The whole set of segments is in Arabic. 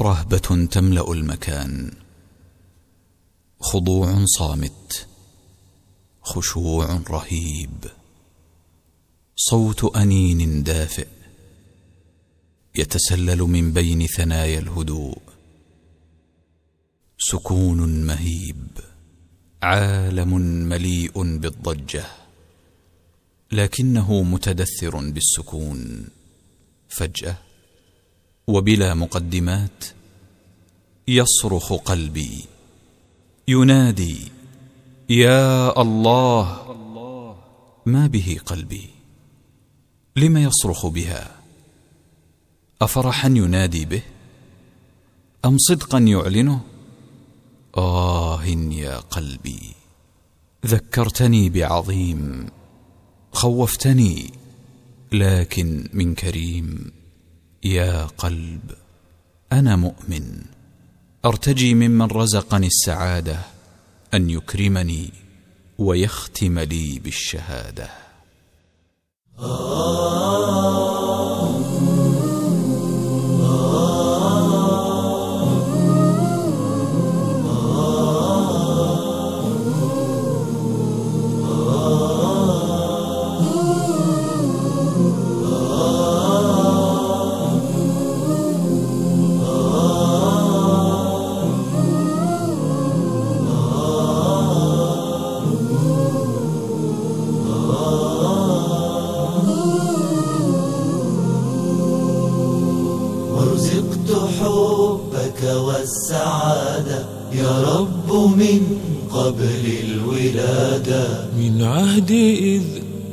رهبة تملأ المكان. خضوع صامت خشوع رهيب. صوت أنين دافئ يتسلل من بين ثنايا الهدوء. سكون مهيب عالم مليء بالضجة. لكنه متدثر بالسكون. فجأة وبلا مقدمات يصرخ قلبي. ينادي يا الله! ما به قلبي. لم يصرخ بها؟ افرحا ينادي به؟ أم صدقا يعلنه؟ آه يا قلبي! ذكرتني بعظيم خوفتني لكن من كريم. يا قلب أنا مؤمن. أرتجي ممن رزقني السعادة أن يكرمني ويختم لي بالشهاده حبك والسعادة. يا رب من قبل الولادة. من عهد إذ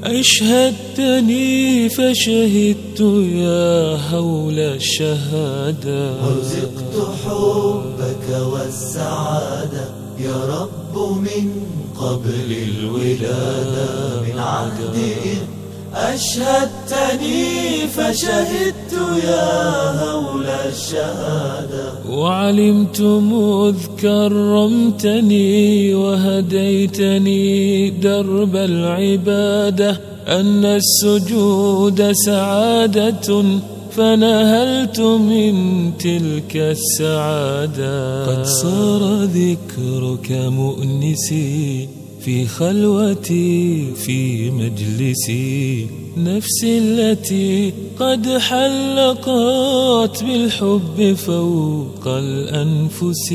أشهدتني فشهدت يا هول الشهادة. ورزقت حبك والسعادة. يا رب من قبل الولادة. من عهد إذ أشهدتني فشهدت يا هول الشهادة. وعلمت مذ كرمتني وهديتني درب العبادة. أن السجود سعادة فنهلت من تلك السعادة. قد صار ذكرك مؤنسي في خلوتي في مجلسي. نفسي التي قد حلقت بالحب فوق الأنفس.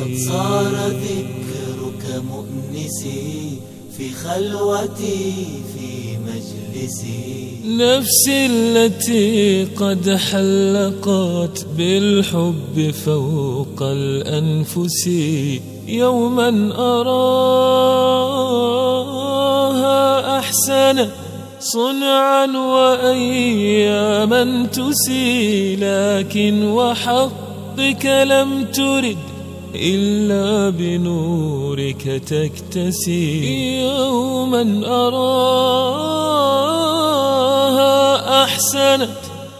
قد صار ذكرك مؤنسي في خلوتي في مجلسي. نفسي التي قد حلقت بالحب فوق الأنفس. يوما أراها أحسن صنعا وأياما تسي لكن وحقك لم ترد إلا بنورك تكتسي. يوما أراها أحسنت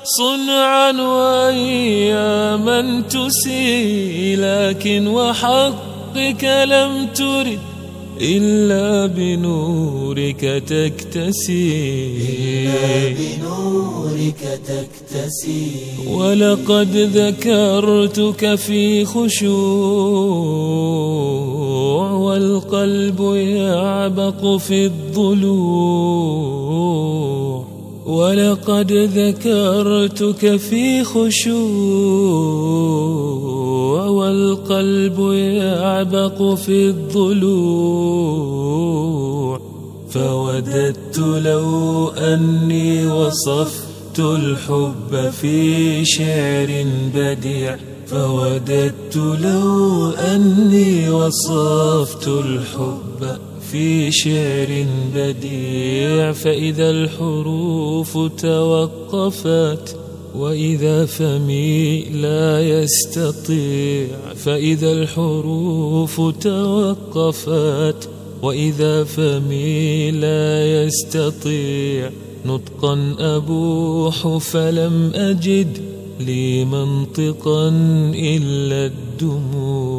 صنعا وأياما تسي لكن وحقك لم ترد إلا بنورك تكتسي. إلا بنورك تكتسي. ولقد ذكرتك في خشوع والقلب يعبق في الضلوع. ولقد ذكرتك في خشوع والقلب يعبق في الضلوع فوددت لو أني وصفت الحب في شعر بديع فوددت لو أني وصفت الحب في شعر بديع فإذا الحروف توقفت وإذا فمي لا يستطيع فإذا الحروف توقفت وإذا فمي لا يستطيع. نطقا أبوح فلم أجد لي منطقا إلا الدموع